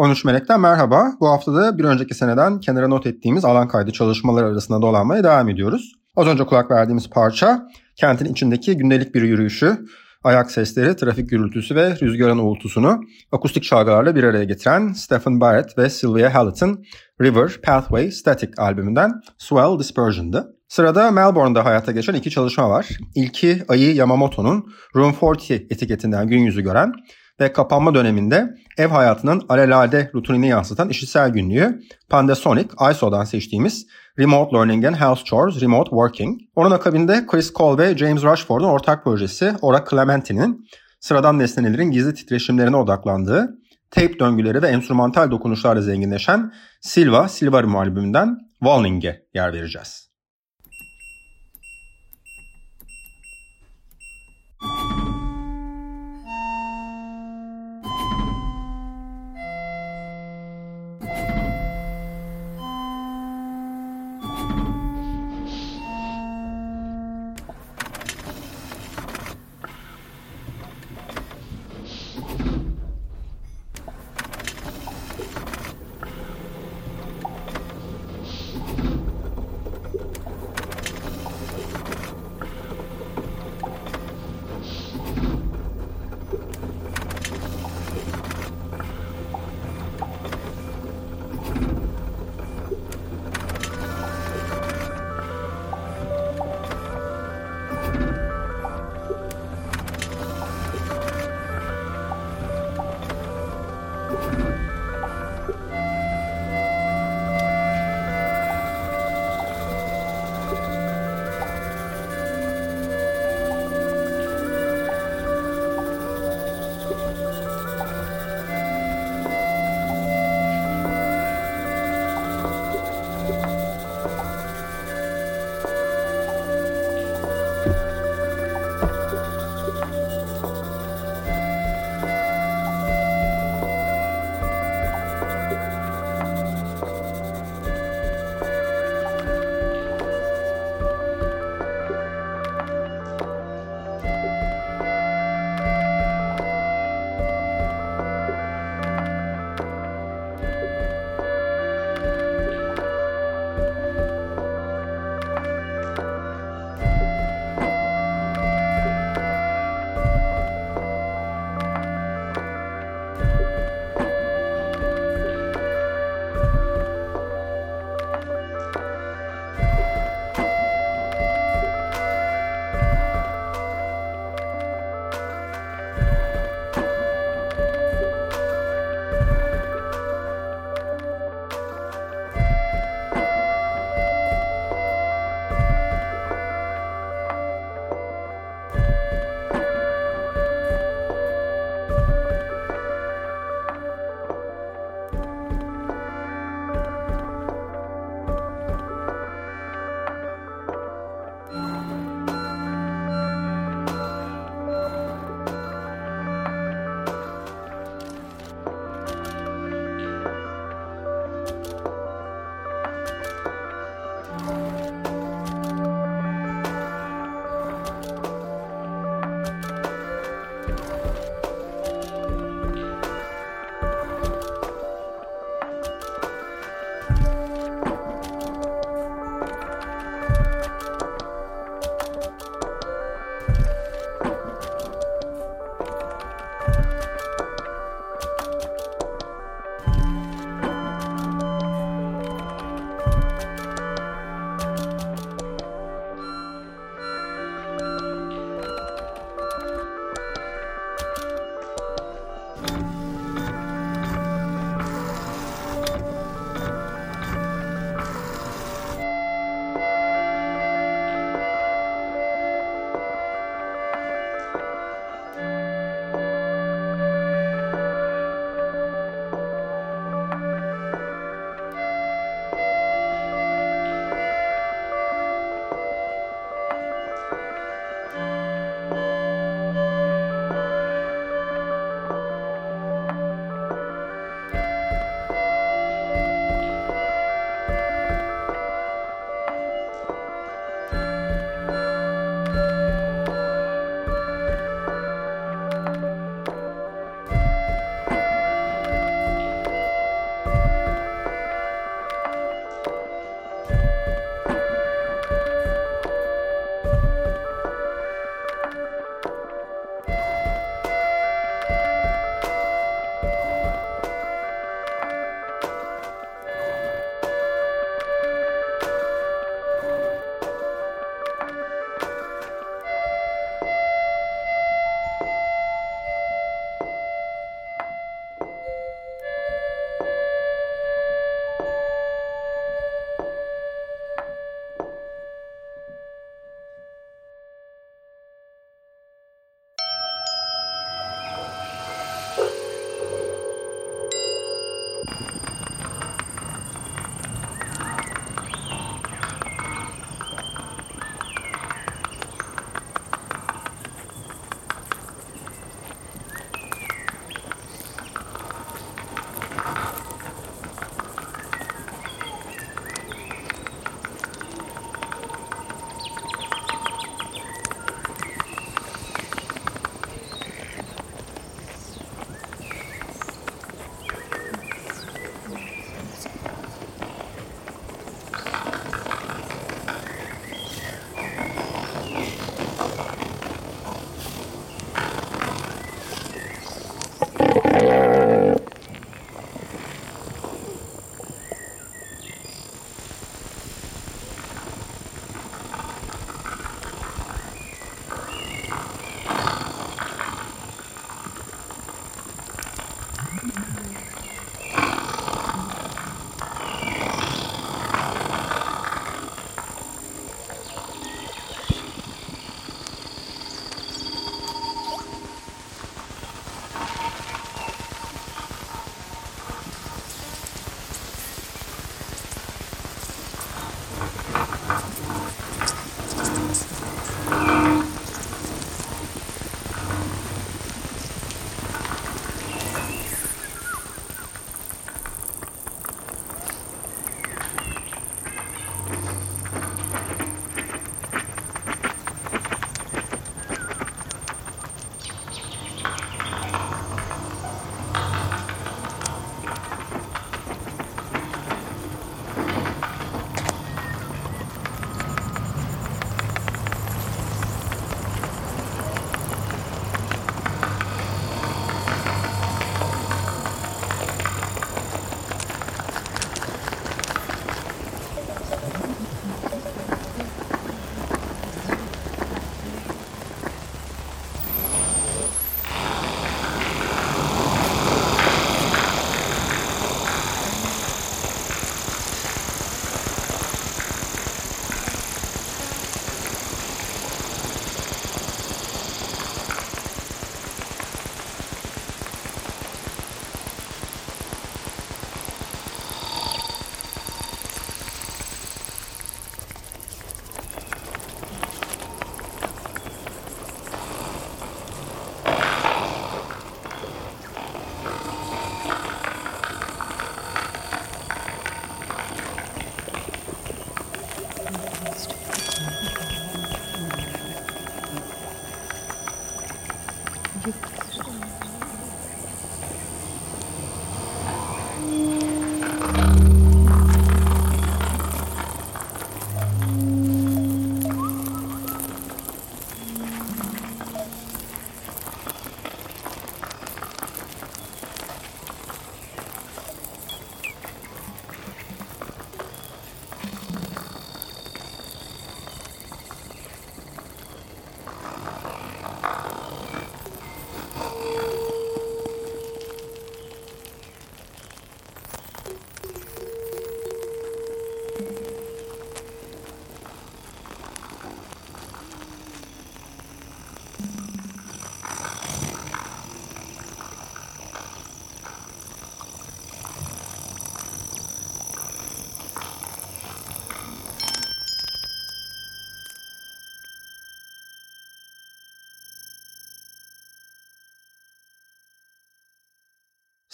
13 Melek'ten merhaba. Bu haftada bir önceki seneden kenara not ettiğimiz alan kaydı çalışmaları arasında dolanmaya devam ediyoruz. Az önce kulak verdiğimiz parça kentin içindeki gündelik bir yürüyüşü, ayak sesleri, trafik gürültüsü ve rüzgarın uğultusunu akustik çalgılarla bir araya getiren Stephen Barrett ve Sylvia Hallett'ın River Pathway Static albümünden Swell Dispersion'dı. Sırada Melbourne'da hayata geçen iki çalışma var. İlki Ai Yamamoto'nun Room 40 etiketinden gün yüzü gören ve kapanma döneminde ev hayatının alelade rutinini yansıtan işitsel günlüğü Pandasonic, ISO'dan seçtiğimiz Remote Learning and House Chores, Remote Working. Onun akabinde Chris Cole ve James Rushford'un ortak projesi Ora Clementine'in sıradan nesnelerin gizli titreşimlerine odaklandığı, tape döngüleri ve enstrümantal dokunuşlarla zenginleşen Silva, Silvarium albümünden Walning'e yer vereceğiz.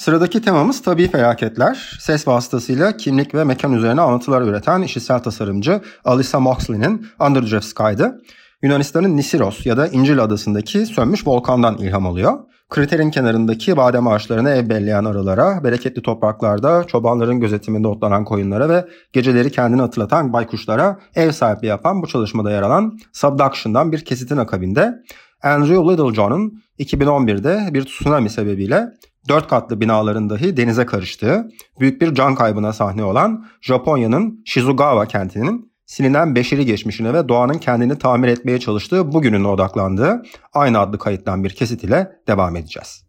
Sıradaki temamız tabii felaketler. Ses vasıtasıyla kimlik ve mekan üzerine anlatılar üreten işitsel tasarımcı Alisa Moxley'nin Under Sky'dı. Yunanistan'ın Nisiros ya da İncil adasındaki sönmüş volkandan ilham alıyor. Kriterin kenarındaki badem ağaçlarına ev belleyen arılara, bereketli topraklarda çobanların gözetiminde otlanan koyunlara ve geceleri kendini hatırlatan baykuşlara ev sahipliği yapan bu çalışmada yer alan Subduction'dan bir kesitin akabinde Andrew Littlejohn'un 2011'de bir tsunami sebebiyle dört katlı binaların dahi denize karıştığı, büyük bir can kaybına sahne olan Japonya'nın Shizugawa kentinin silinen beşeri geçmişine ve doğanın kendini tamir etmeye çalıştığı bugününe odaklandığı aynı adlı kayıttan bir kesit ile devam edeceğiz.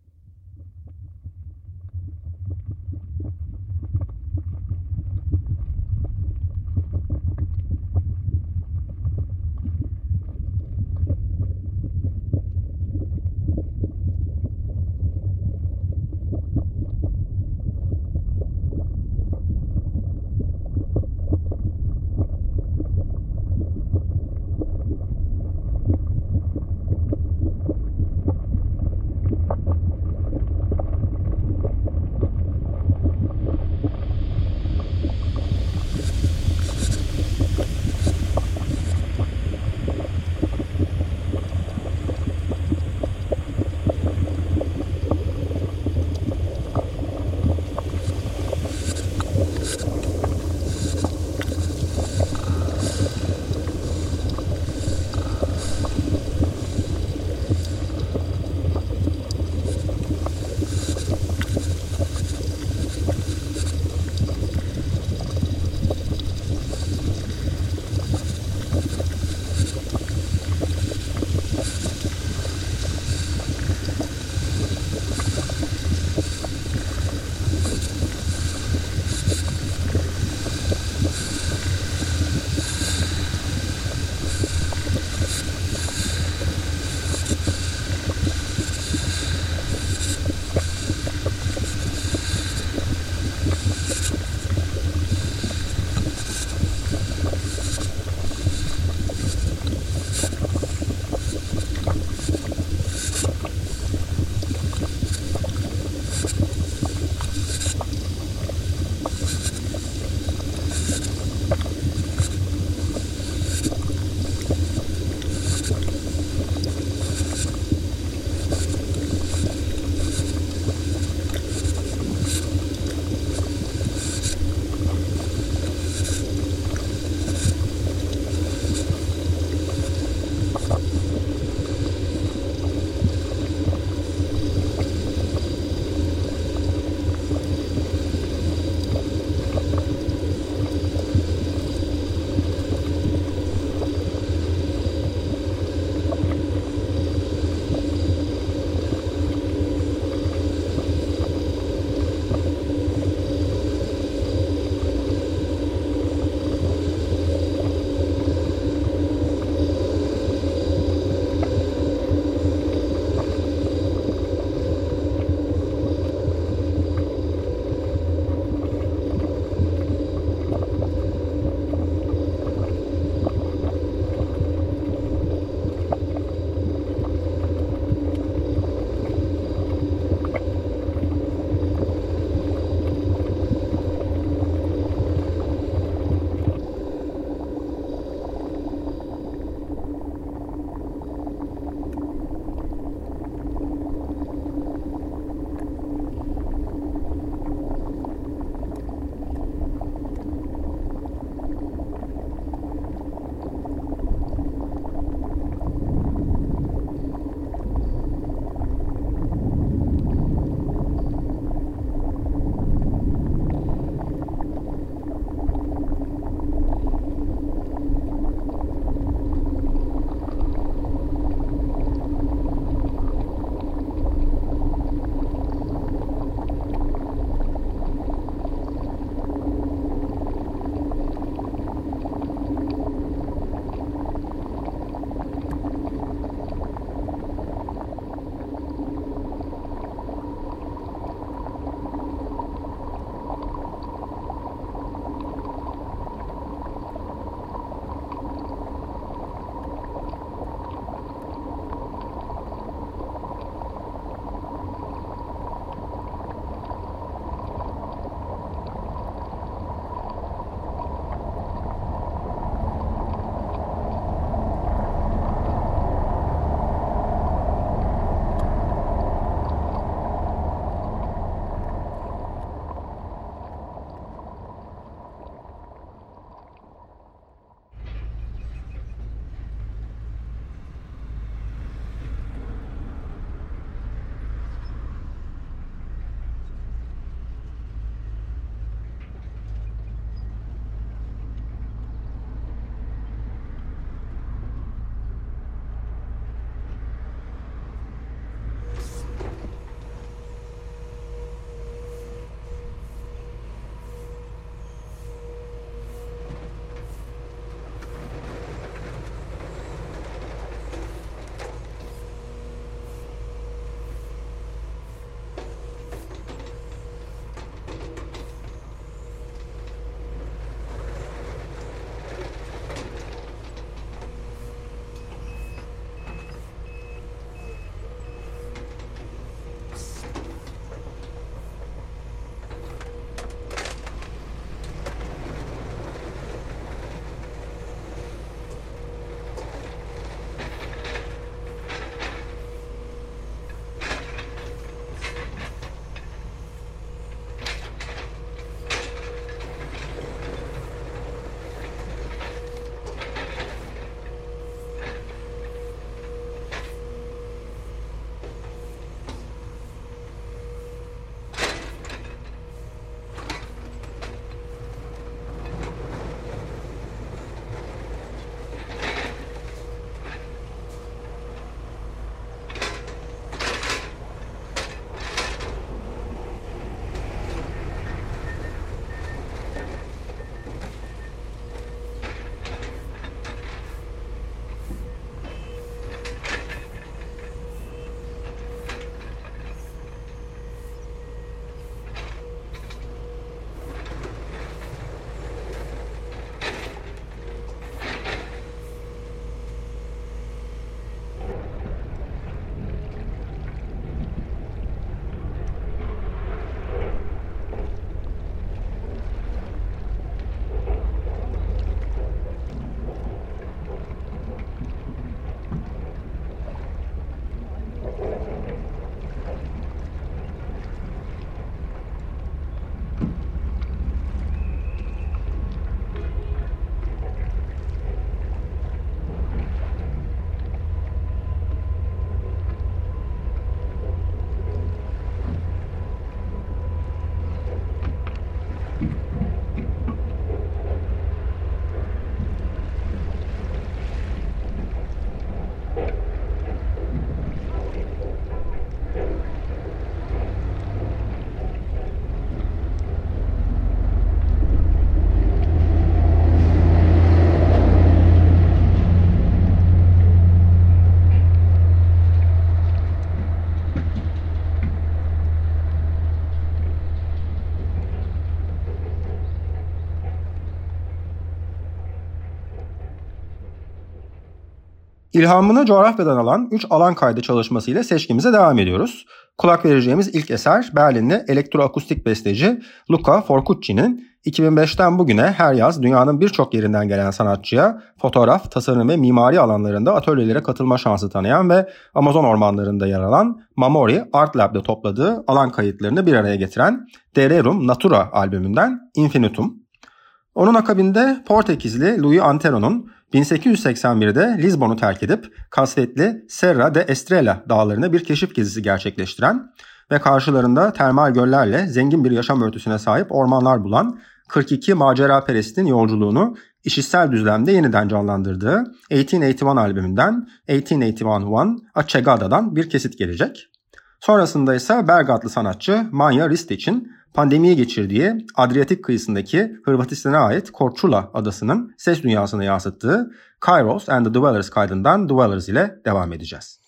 İlhamını coğrafyadan alan 3 alan kaydı çalışmasıyla seçkimize devam ediyoruz. Kulak vereceğimiz ilk eser Berlinli elektroakustik besteci Luca Forcucci'nin 2005'ten bugüne her yaz dünyanın birçok yerinden gelen sanatçıya fotoğraf, tasarım ve mimari alanlarında atölyelere katılma şansı tanıyan ve Amazon ormanlarında yer alan Mamori Art Lab'de topladığı alan kayıtlarını bir araya getiren Dererum Natura albümünden Infinitum. Onun akabinde Portekizli Louis Antero'nun 1881'de Lizbon'u terk edip kasvetli Serra de Estrela dağlarına bir keşif gezisi gerçekleştiren ve karşılarında termal göllerle zengin bir yaşam örtüsüne sahip ormanlar bulan 42 macera perestin yolculuğunu işitsel düzlemde yeniden canlandırdığı 1881 albümünden 1881 One Acegada'dan bir kesit gelecek. Sonrasında ise Belgadlı sanatçı Manja Ristic'in pandemiyi geçirdiği Adriyatik kıyısındaki Hırvatistan'a ait Korčula adasının ses dünyasını yansıttığı Kairos and the Dwellers kaydından Dwellers ile devam edeceğiz.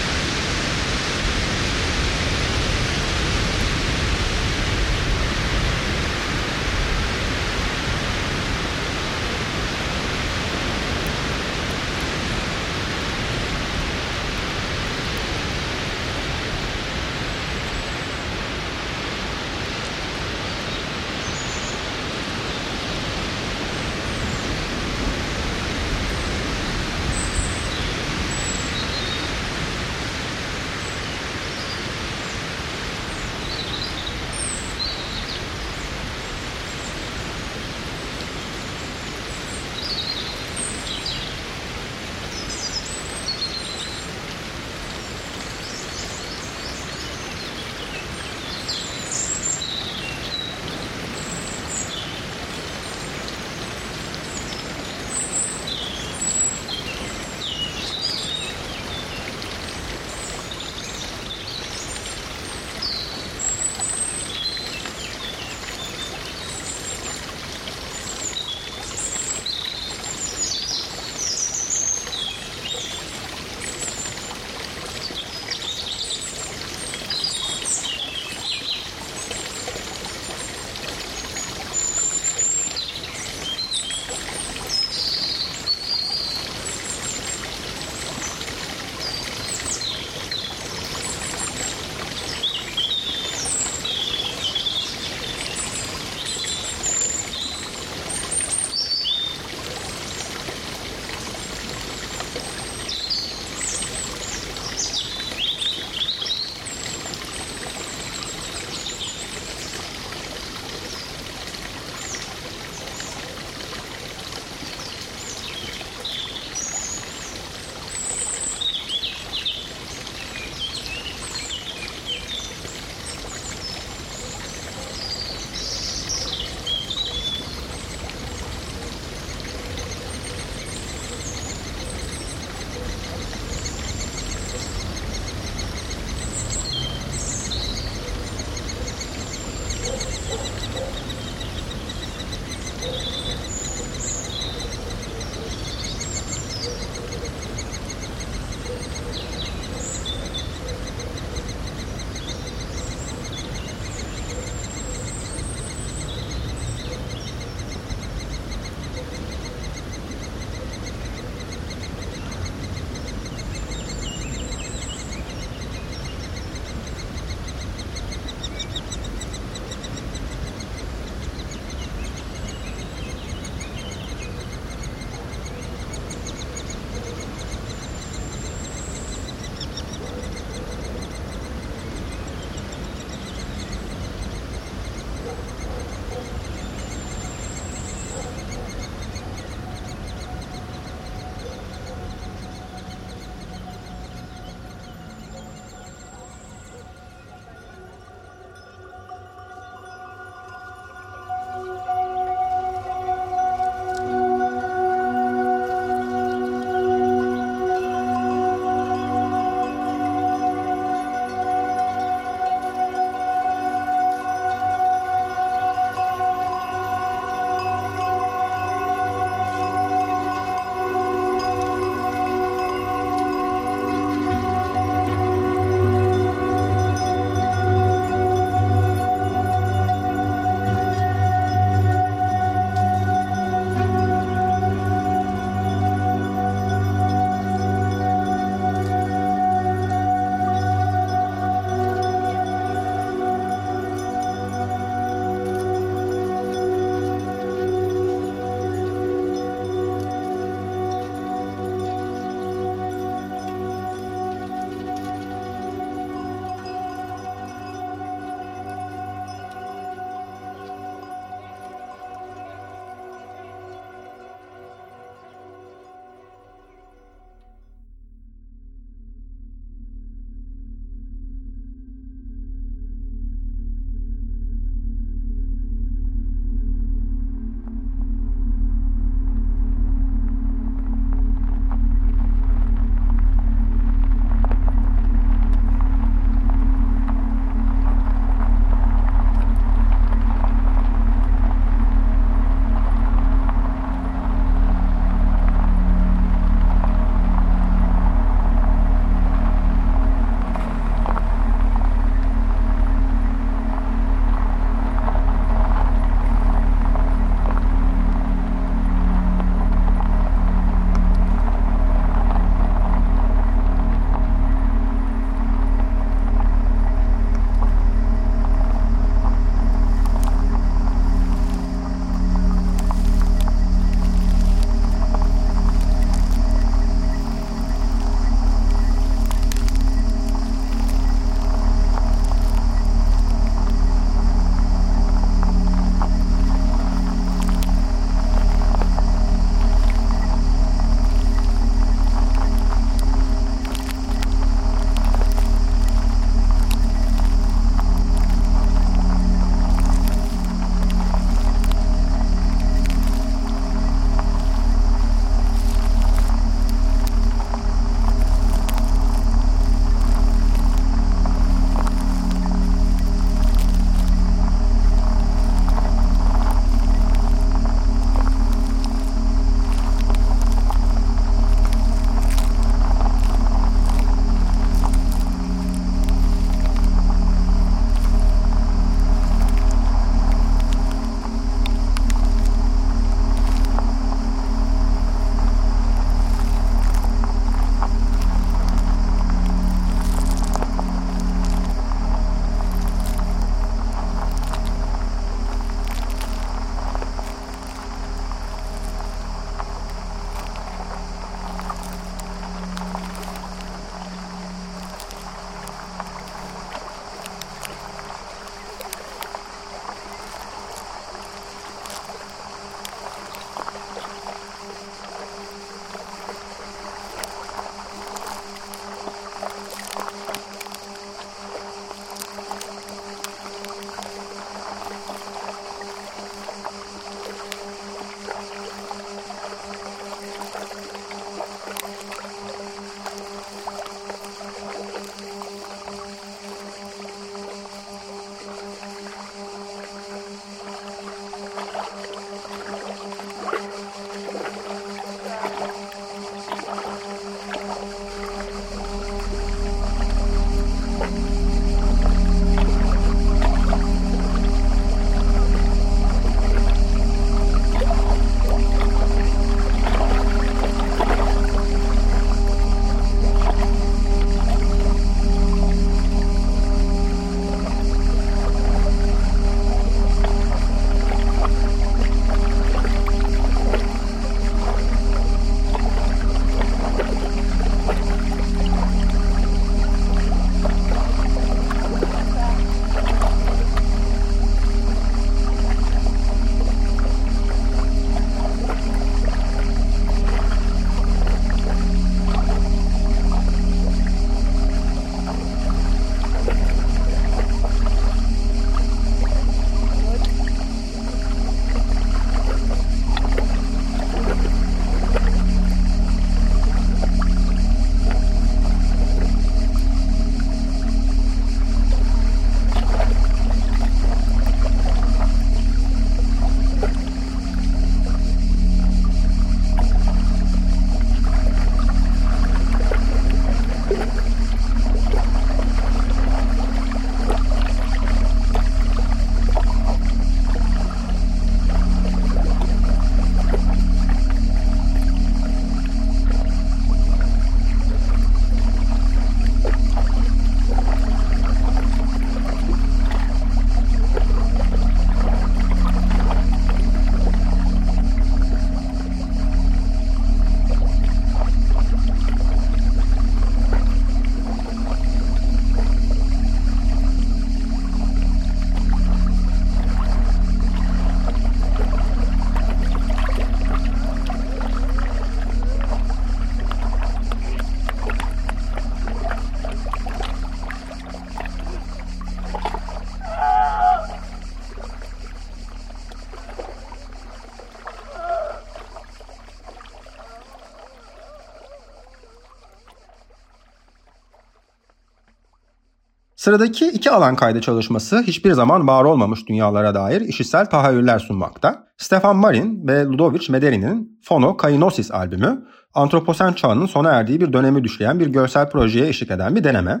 Sıradaki iki alan kaydı çalışması hiçbir zaman var olmamış dünyalara dair işitsel tahayyüller sunmakta. Stefan Marin ve Ludovic Mederi'nin Phono Kainosis albümü, antroposen çağının sona erdiği bir dönemi düşleyen bir görsel projeye eşlik eden bir deneme.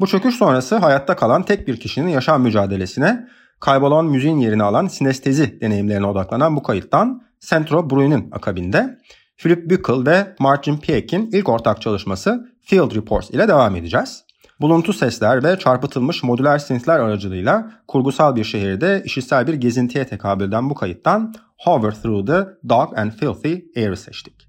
Bu çöküş sonrası hayatta kalan tek bir kişinin yaşam mücadelesine, kaybolan müziğin yerini alan sinestezi deneyimlerine odaklanan bu kayıttan Centro Bruin'in akabinde Philip Buckle ve Martin Pieck'in ilk ortak çalışması Field Reports ile devam edeceğiz. Buluntu sesler ve çarpıtılmış modüler synthler aracılığıyla kurgusal bir şehirde işitsel bir gezintiye tekabül eden bu kayıttan Hover Through the Dark and Filthy Air'ı seçtik.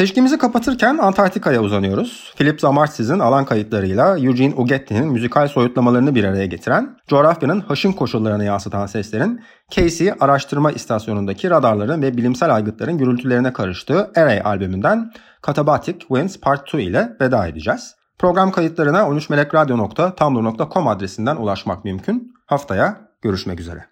Seçkimizi kapatırken Antarktika'ya uzanıyoruz. Philip Zamartsiz'in alan kayıtlarıyla Eugene Ugetti'nin müzikal soyutlamalarını bir araya getiren, coğrafyanın haşin koşullarını yansıtan seslerin Casey Araştırma İstasyonu'ndaki radarların ve bilimsel aygıtların gürültülerine karıştığı Array albümünden Katabatic Winds Part 2 ile veda edeceğiz. Program kayıtlarına 13melekradyo.tumblr.com adresinden ulaşmak mümkün. Haftaya görüşmek üzere.